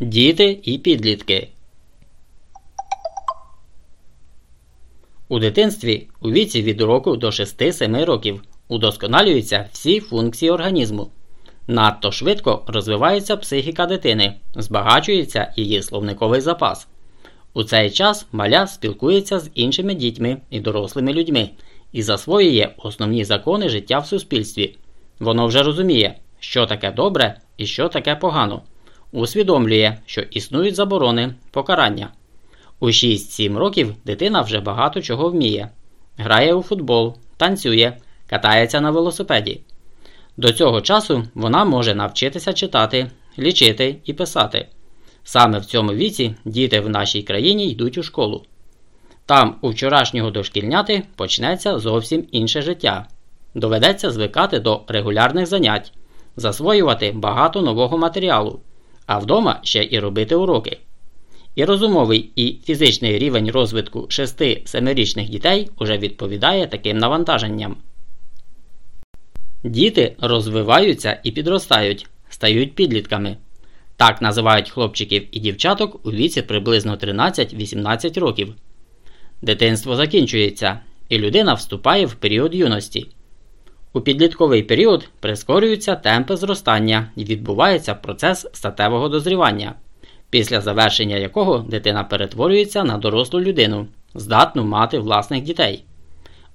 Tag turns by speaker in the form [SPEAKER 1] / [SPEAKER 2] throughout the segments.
[SPEAKER 1] Діти і підлітки. У дитинстві у віці від року до 6-7 років удосконалюються всі функції організму. Надто швидко розвивається психіка дитини, збагачується її словниковий запас. У цей час маля спілкується з іншими дітьми і дорослими людьми і засвоює основні закони життя в суспільстві. Воно вже розуміє, що таке добре і що таке погано усвідомлює, що існують заборони, покарання. У 6-7 років дитина вже багато чого вміє, грає у футбол, танцює, катається на велосипеді. До цього часу вона може навчитися читати, лічити і писати. Саме в цьому віці діти в нашій країні йдуть у школу. Там у вчорашнього дошкільняти почнеться зовсім інше життя. Доведеться звикати до регулярних занять, засвоювати багато нового матеріалу а вдома ще і робити уроки. І розумовий і фізичний рівень розвитку 6-7річних дітей уже відповідає таким навантаженням. Діти розвиваються і підростають, стають підлітками. Так називають хлопчиків і дівчаток у віці приблизно 13-18 років. Дитинство закінчується, і людина вступає в період юності. У підлітковий період прискорюються темпи зростання і відбувається процес статевого дозрівання, після завершення якого дитина перетворюється на дорослу людину, здатну мати власних дітей.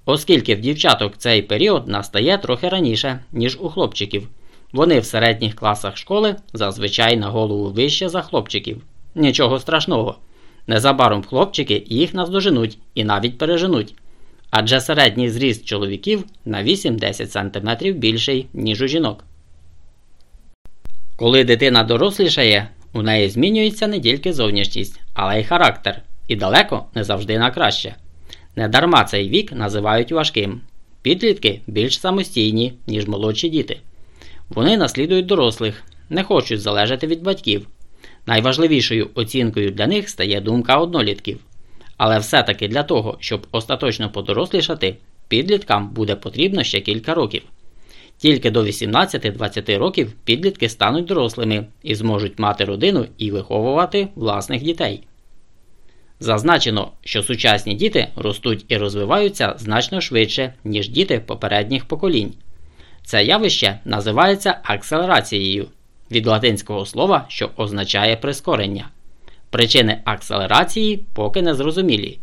[SPEAKER 1] Оскільки в дівчаток цей період настає трохи раніше, ніж у хлопчиків, вони в середніх класах школи зазвичай на голову вище за хлопчиків. Нічого страшного. Незабаром хлопчики їх наздоженуть і навіть переженуть адже середній зріст чоловіків на 8-10 см більший, ніж у жінок. Коли дитина дорослішає, у неї змінюється не тільки зовнішність, але й характер, і далеко не завжди на краще. Недарма цей вік називають важким. Підлітки більш самостійні, ніж молодші діти. Вони наслідують дорослих, не хочуть залежати від батьків. Найважливішою оцінкою для них стає думка однолітків. Але все-таки для того, щоб остаточно подорослішати, підліткам буде потрібно ще кілька років. Тільки до 18-20 років підлітки стануть дорослими і зможуть мати родину і виховувати власних дітей. Зазначено, що сучасні діти ростуть і розвиваються значно швидше, ніж діти попередніх поколінь. Це явище називається акселерацією від латинського слова, що означає прискорення. Причини акселерації поки не зрозумілі.